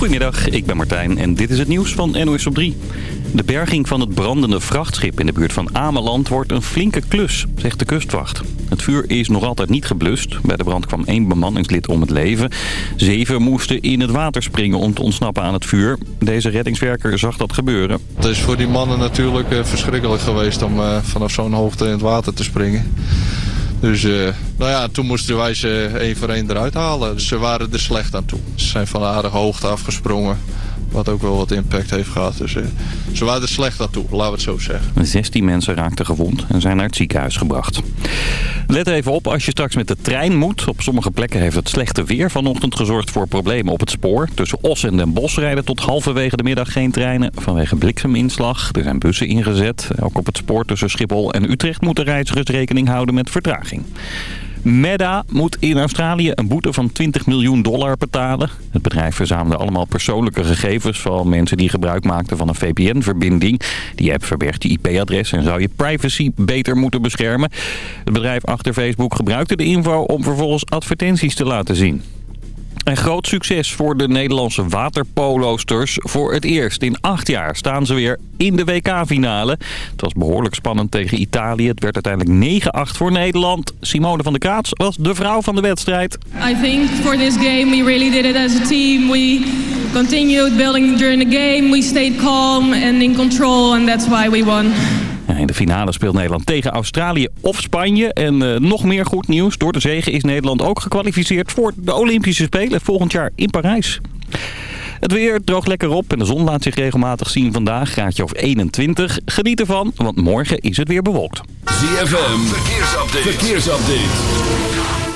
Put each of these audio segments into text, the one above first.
Goedemiddag, ik ben Martijn en dit is het nieuws van NOS op 3. De berging van het brandende vrachtschip in de buurt van Ameland wordt een flinke klus, zegt de kustwacht. Het vuur is nog altijd niet geblust. Bij de brand kwam één bemanningslid om het leven. Zeven moesten in het water springen om te ontsnappen aan het vuur. Deze reddingswerker zag dat gebeuren. Het is voor die mannen natuurlijk eh, verschrikkelijk geweest om eh, vanaf zo'n hoogte in het water te springen. Dus uh, nou ja, toen moesten wij ze één voor één eruit halen. Ze waren er slecht aan toe. Ze zijn van aardige hoogte afgesprongen. Wat ook wel wat impact heeft gehad. Dus uh, ze waren er slecht aan toe, laten we het zo zeggen. 16 mensen raakten gewond en zijn naar het ziekenhuis gebracht. Let even op als je straks met de trein moet. Op sommige plekken heeft het slechte weer vanochtend gezorgd voor problemen op het spoor. Tussen Os en Den Bosch rijden tot halverwege de middag geen treinen vanwege blikseminslag. Er zijn bussen ingezet. Ook op het spoor tussen Schiphol en Utrecht moeten reizigers rekening houden met vertraging. Meta moet in Australië een boete van 20 miljoen dollar betalen. Het bedrijf verzamelde allemaal persoonlijke gegevens van mensen die gebruik maakten van een VPN-verbinding. Die app verbergt je IP-adres en zou je privacy beter moeten beschermen. Het bedrijf achter Facebook gebruikte de info om vervolgens advertenties te laten zien. Een groot succes voor de Nederlandse waterpolosters. Voor het eerst in acht jaar staan ze weer in de WK-finale. Het was behoorlijk spannend tegen Italië. Het werd uiteindelijk 9-8 voor Nederland. Simone van der Kaats was de vrouw van de wedstrijd. I think for this game we really did it as a team. We continued building during the game. We stayed calm and in control and that's why we won. In de finale speelt Nederland tegen Australië of Spanje. En uh, nog meer goed nieuws. Door de zegen is Nederland ook gekwalificeerd voor de Olympische Spelen volgend jaar in Parijs. Het weer droogt lekker op en de zon laat zich regelmatig zien vandaag. Graadje of 21. Geniet ervan, want morgen is het weer bewolkt. ZFM, verkeersupdate. verkeersupdate.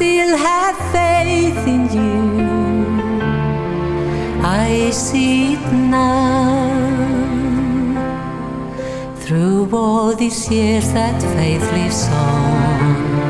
still have faith in you. I see it now. Through all these years, that faith lives on.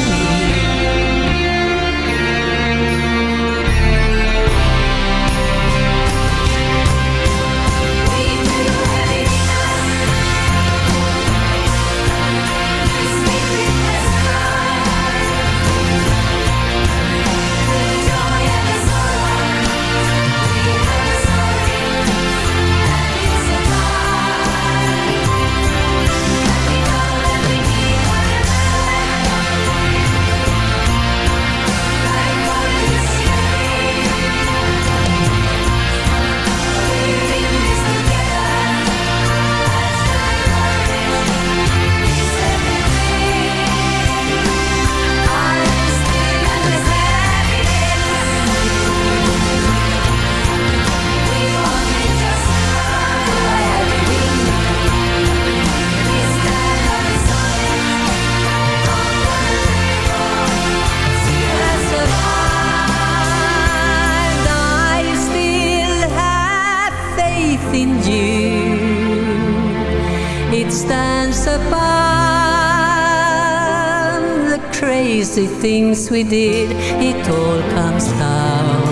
things we did, it all comes down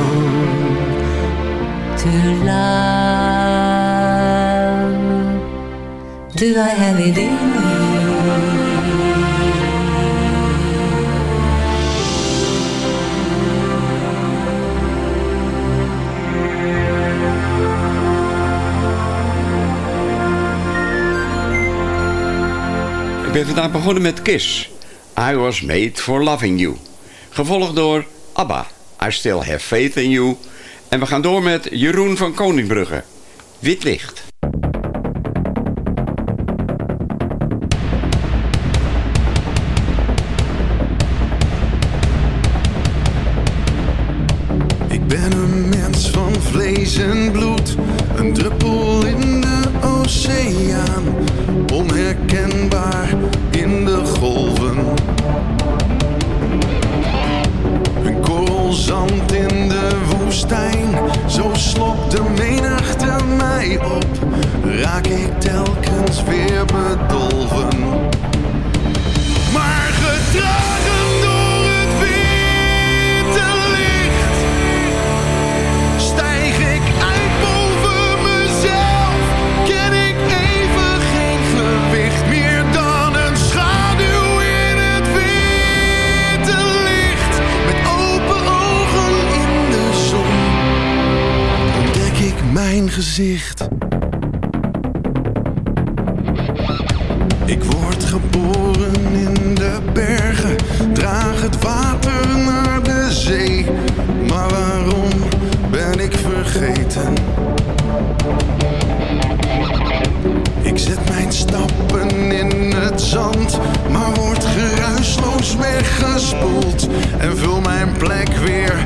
to love. Do I have it in me? Ik ben vandaag begonnen met KISS. I was made for loving you. Gevolgd door ABBA. I still have faith in you. En we gaan door met Jeroen van Koningbrugge. Wit licht. something gezicht. Ik word geboren in de bergen, draag het water naar de zee. Maar waarom ben ik vergeten? Ik zet mijn stappen in het zand, maar word geruisloos weggespoeld. En vul mijn plek weer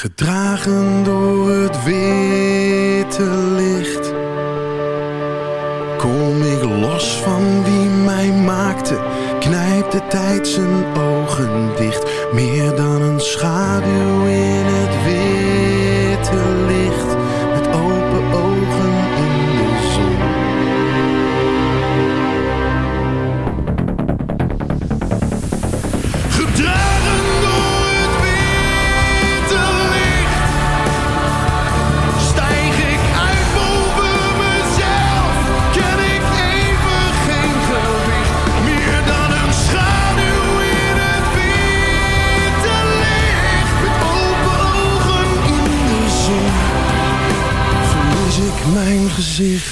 Gedragen door het witte licht Kom ik los van wie mij maakte, knijpt de tijd zijn ogen dicht. Meer dan een schaduw Ik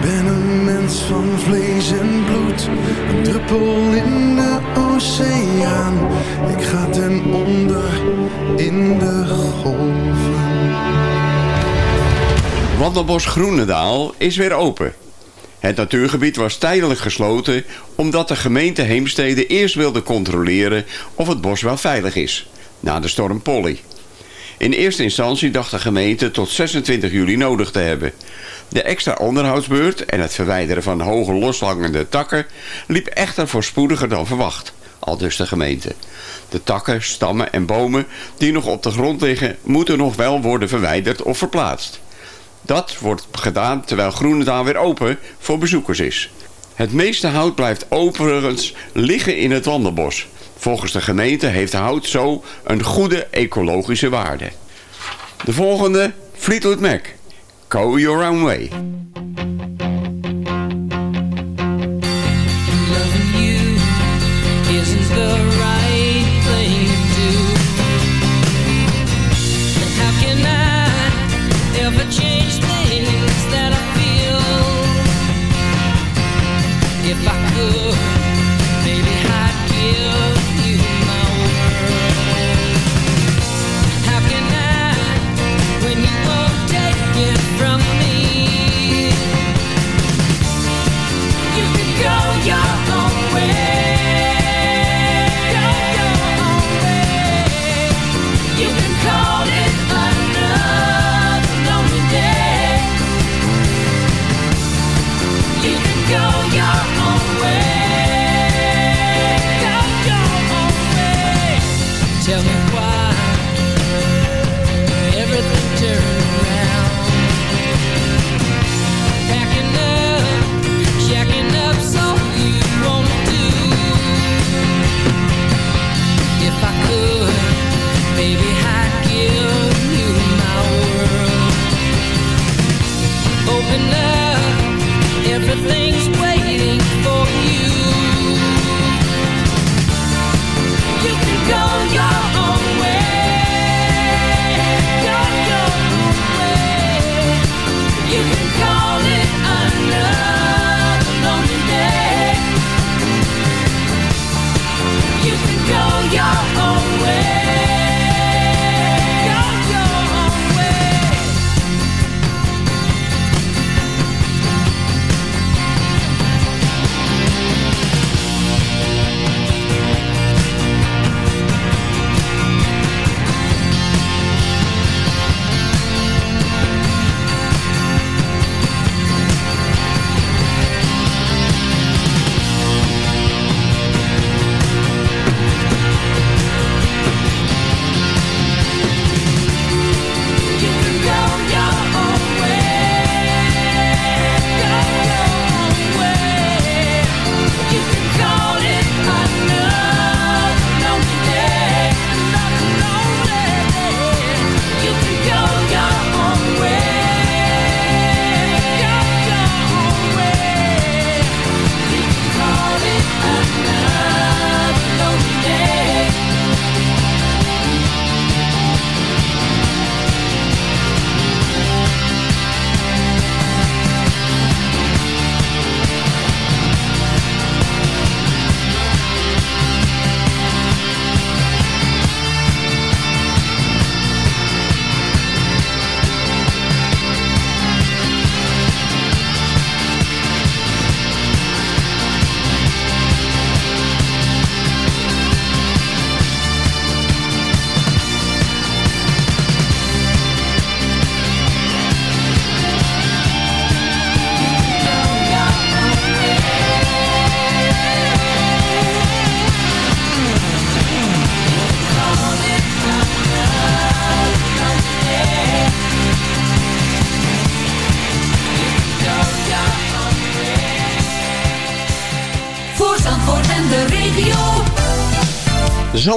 ben een mens van vlees en bloed, een druppel in de oceaan. Ik ga ten onder in de golven. Wandelbos Groenendaal is weer open. Het natuurgebied was tijdelijk gesloten omdat de gemeente Heemstede eerst wilde controleren of het bos wel veilig is, na de storm Polly. In eerste instantie dacht de gemeente tot 26 juli nodig te hebben. De extra onderhoudsbeurt en het verwijderen van hoge loshangende takken liep echter voorspoediger dan verwacht, al dus de gemeente. De takken, stammen en bomen die nog op de grond liggen moeten nog wel worden verwijderd of verplaatst. Dat wordt gedaan terwijl Groenendaal weer open voor bezoekers is. Het meeste hout blijft overigens liggen in het wandelbos. Volgens de gemeente heeft hout zo een goede ecologische waarde. De volgende, Fleetwood Mac. Go your own way.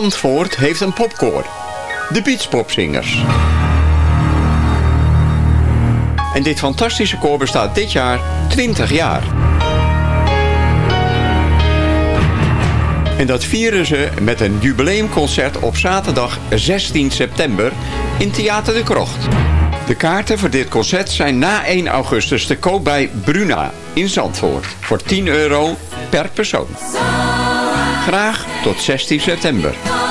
Zandvoort heeft een popkoor. De Beachpopzingers. En dit fantastische koor bestaat dit jaar 20 jaar. En dat vieren ze met een jubileumconcert op zaterdag 16 september in Theater de Krocht. De kaarten voor dit concert zijn na 1 augustus te koop bij Bruna in Zandvoort. Voor 10 euro per persoon. Graag tot 16 september.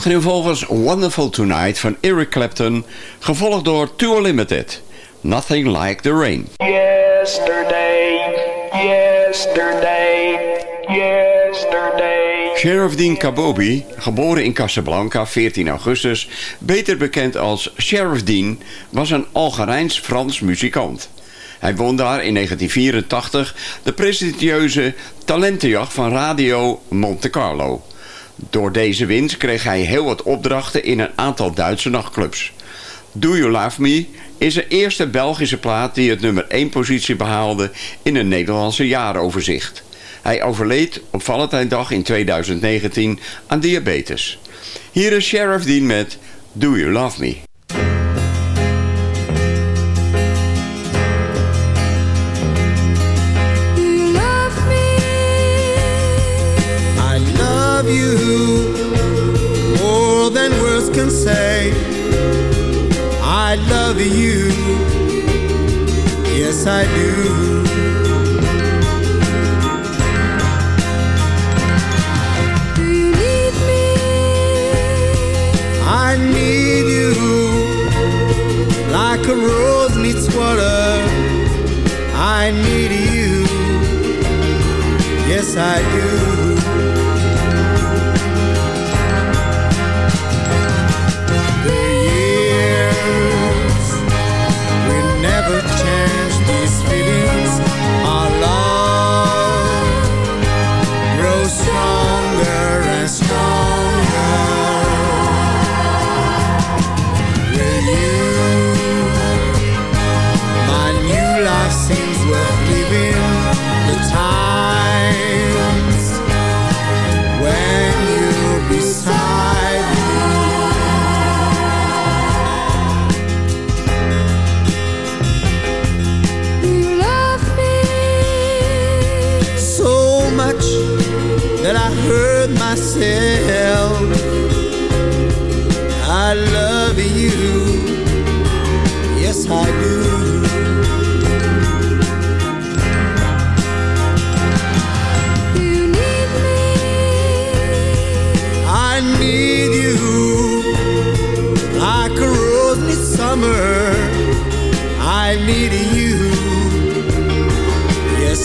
Achtereenvolgens Wonderful Tonight van Eric Clapton, gevolgd door Tour Limited. Nothing Like the Rain. Yesterday, yesterday, yesterday. Sheriff Dean Kabobi, geboren in Casablanca 14 augustus, beter bekend als Sheriff Dean, was een Algerijns-Frans muzikant. Hij won daar in 1984 de prestigieuze talentenjacht van Radio Monte Carlo. Door deze winst kreeg hij heel wat opdrachten in een aantal Duitse nachtclubs. Do You Love Me is de eerste Belgische plaat die het nummer 1 positie behaalde in een Nederlandse jaaroverzicht. Hij overleed op Valentijndag in 2019 aan diabetes. Hier is Sheriff Dean met Do You Love Me. I need you like a rose needs water. I need you, yes I do.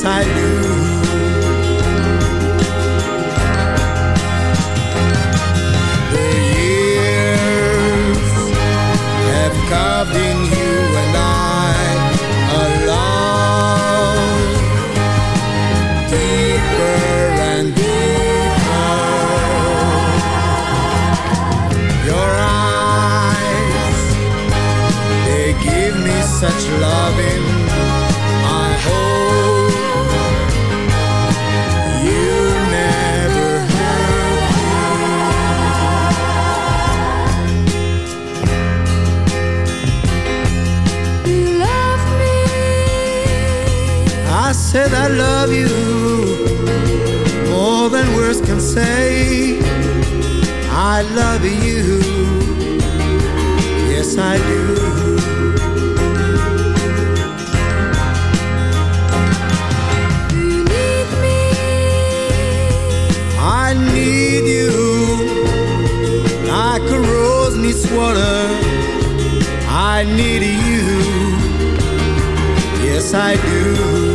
在 I love you more than words can say. I love you. Yes, I do. You need me. I need you like a rose needs water. I need you. Yes, I do.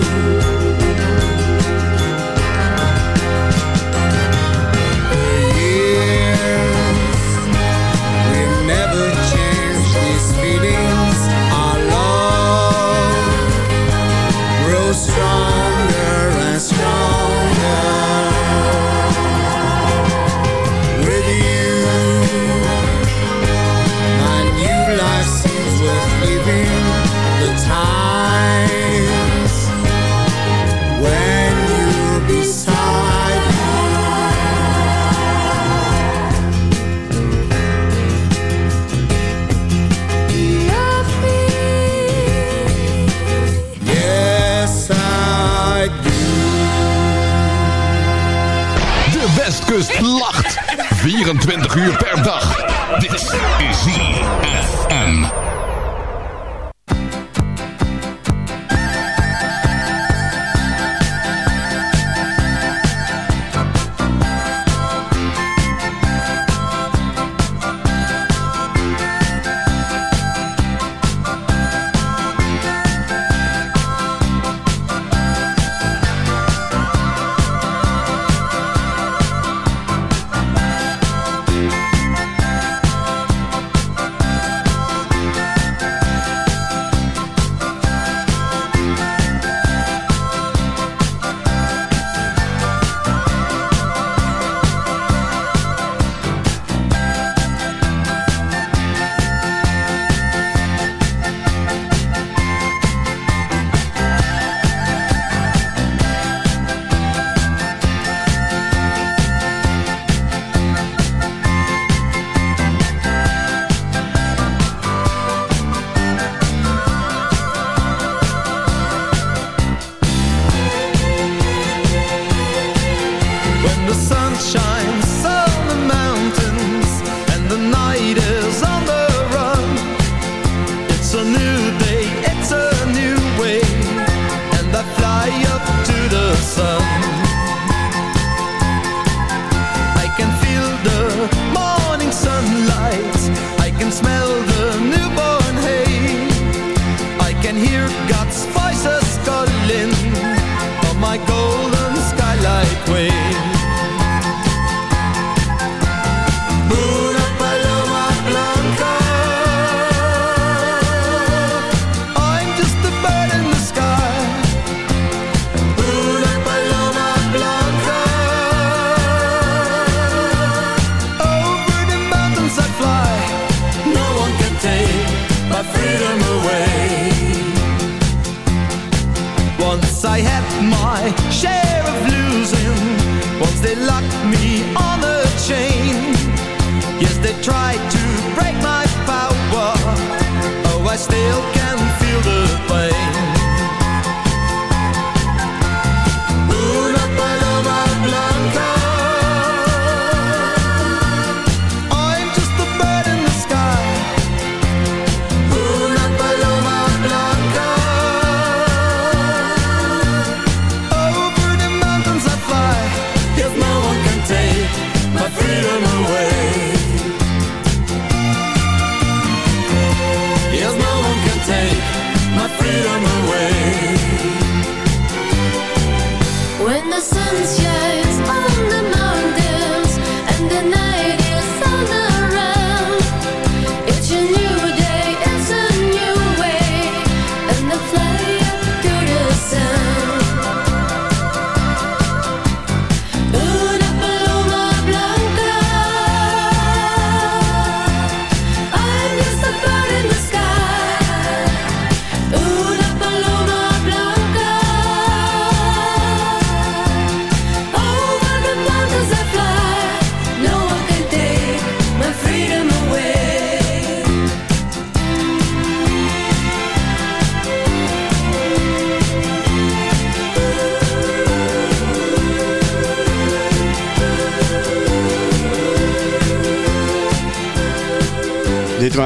24 uur per dag. Dit is ZFM. I had my share of losing Once they locked me on a chain. Yes, they tried to break my power. Oh, I still can feel the pain.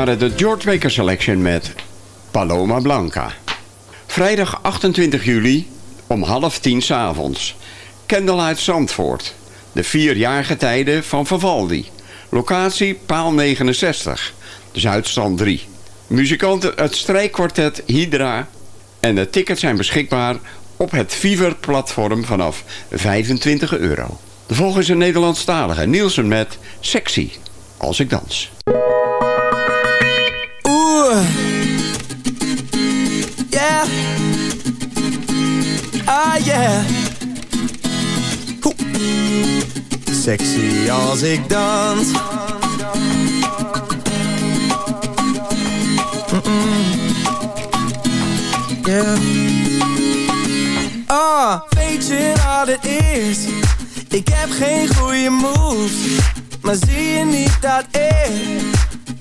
Waren de George Baker Selection met Paloma Blanca. Vrijdag 28 juli om half tien s'avonds. Candlelight Zandvoort. De vierjarige tijden van Vivaldi. Locatie Paal 69. Zuidstand 3. Muzikanten het strijkkwartet Hydra. En de tickets zijn beschikbaar op het Fever-platform vanaf 25 euro. De volgende is een Nederlandstalige Nielsen met Sexy. Als ik dans. Yeah. Ah, yeah. Sexy als ik dans. Mm-mm. Yeah. Ah, weet je wat het is? Ik heb geen goede moves. Maar zie je niet dat ik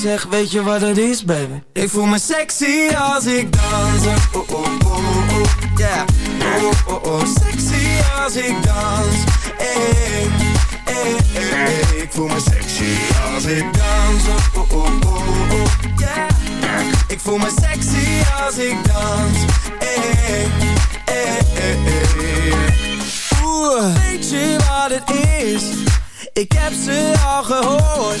zeg, weet je wat het is, baby? Ik voel me sexy als ik dans oh, oh, oh, oh. Yeah, oh, oh, oh, sexy als ik dans hey, hey, hey, hey. Ik voel me sexy als ik dans oh, oh, oh, oh. Yeah, ik voel me sexy als ik dans hey. Oeh, weet je wat het is? Ik heb ze al gehoord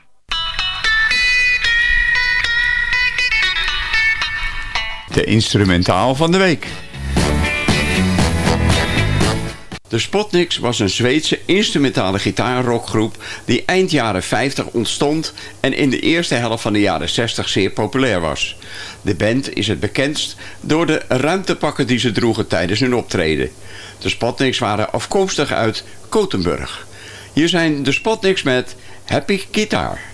De instrumentaal van de week. De Spotniks was een Zweedse instrumentale gitaarrockgroep die eind jaren 50 ontstond en in de eerste helft van de jaren 60 zeer populair was. De band is het bekendst door de ruimtepakken die ze droegen tijdens hun optreden. De Spotniks waren afkomstig uit Gothenburg. Hier zijn de Spotniks met Happy Guitar.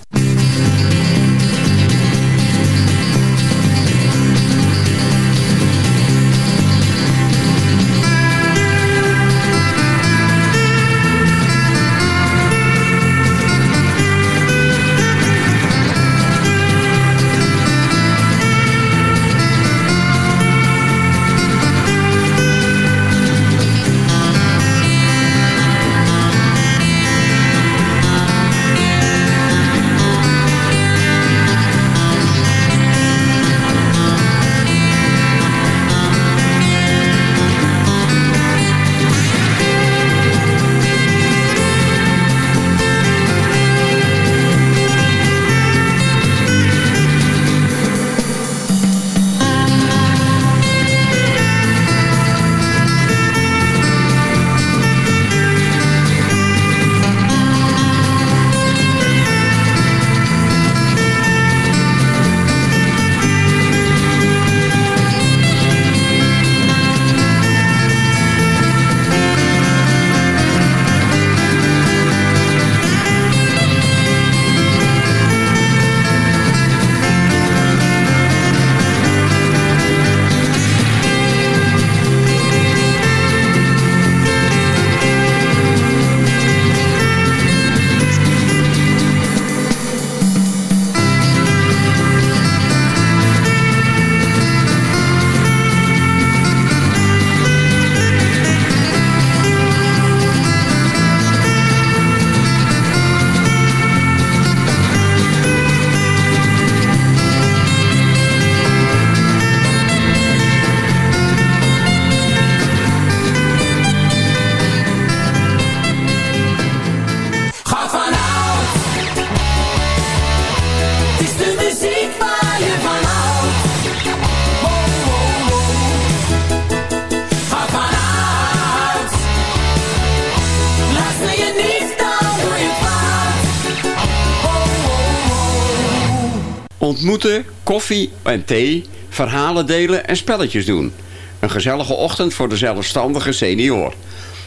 Koffie en thee, verhalen delen en spelletjes doen. Een gezellige ochtend voor de zelfstandige senior.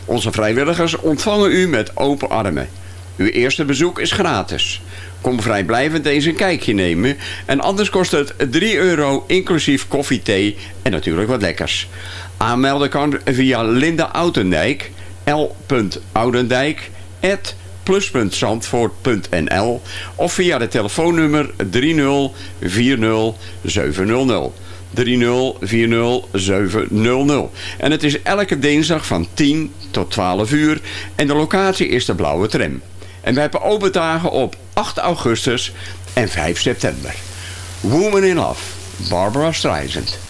Onze vrijwilligers ontvangen u met open armen. Uw eerste bezoek is gratis. Kom vrijblijvend eens een kijkje nemen. En anders kost het 3 euro inclusief koffie, thee en natuurlijk wat lekkers. Aanmelden kan via Linda Oudendijk, l.oudendijk, plus.zandvoort.nl of via de telefoonnummer 3040700. 3040700. En het is elke dinsdag van 10 tot 12 uur en de locatie is de Blauwe Tram. En wij hebben open dagen op 8 augustus en 5 september. Woman in Love, Barbara Streisand.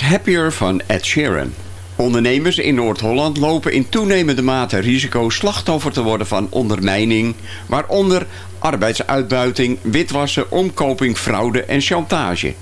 Happier van Ed Sheeran. Ondernemers in Noord-Holland lopen in toenemende mate risico slachtoffer te worden van ondermijning, waaronder arbeidsuitbuiting, witwassen, omkoping, fraude en chantage.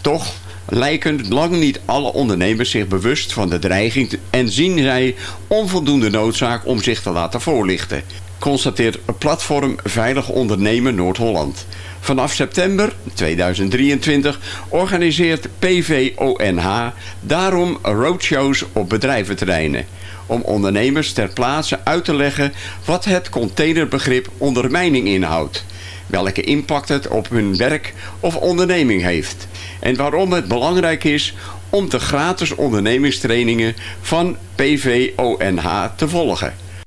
Toch lijken lang niet alle ondernemers zich bewust van de dreiging en zien zij onvoldoende noodzaak om zich te laten voorlichten, constateert platform Veilig Ondernemen Noord-Holland. Vanaf september 2023 organiseert PVONH daarom roadshows op bedrijventerreinen. Om ondernemers ter plaatse uit te leggen wat het containerbegrip ondermijning inhoudt. Welke impact het op hun werk of onderneming heeft. En waarom het belangrijk is om de gratis ondernemingstrainingen van PVONH te volgen.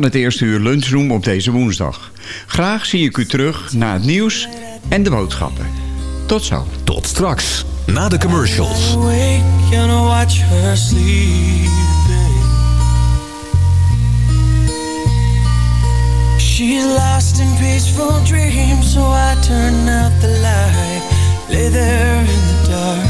Van het eerste uur lunchroom op deze woensdag. Graag zie ik u terug na het nieuws en de boodschappen. Tot zo. Tot straks, na de commercials. She's lost in peaceful dreams, so I turn out the light, lay there in the dark.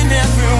in every